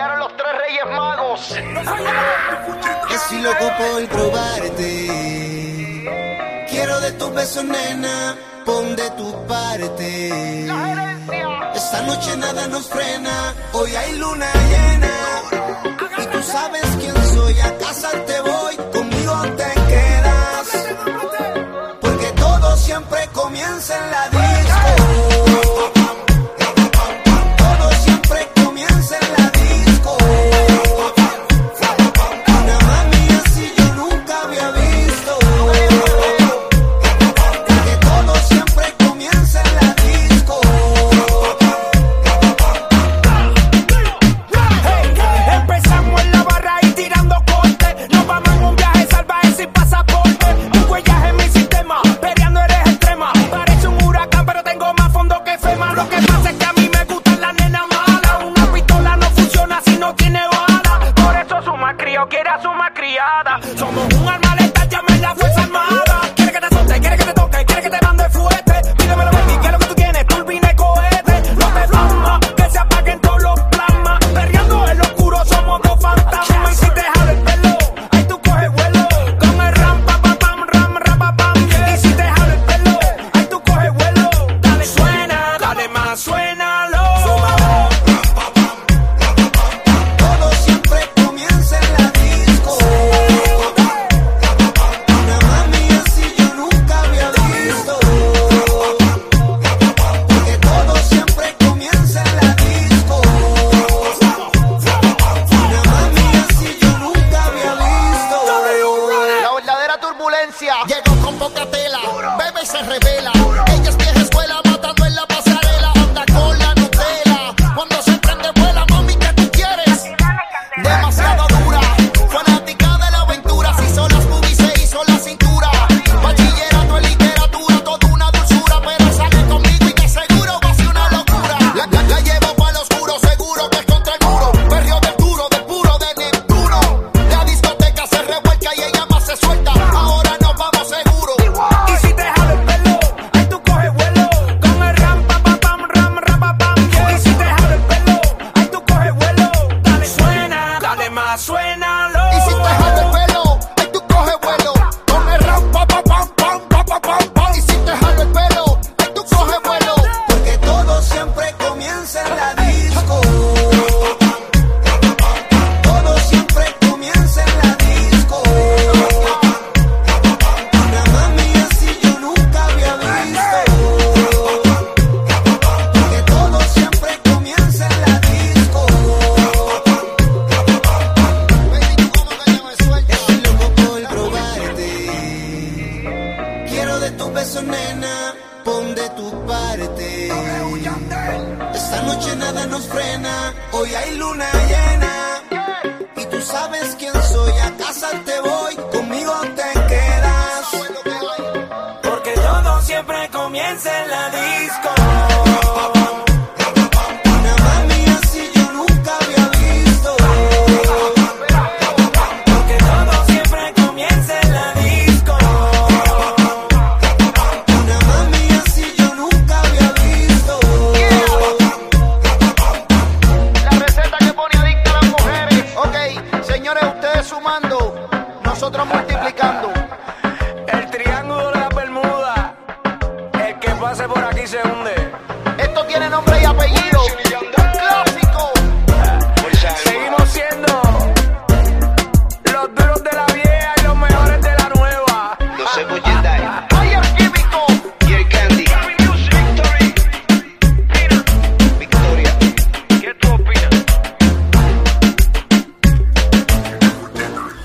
Llegaron los tres reyes magos. Así loco por probarte. Quiero de tus besos, nena. Pon de tu parte. Esta noche nada nos frena. Hoy hay luna llena. Y tú sabes quién soy. A casa te voy. Conmigo te quedas. Porque todo siempre comienza en la disco. se revela. tu beso, nena, pon de tu parte. Esta noche nada nos frena, hoy hay luna llena. Y tú sabes quién soy, a casa te voy, conmigo te quedas. Porque todo siempre comienza en la disco. pase por aquí se hunde. Esto tiene nombre y apellido.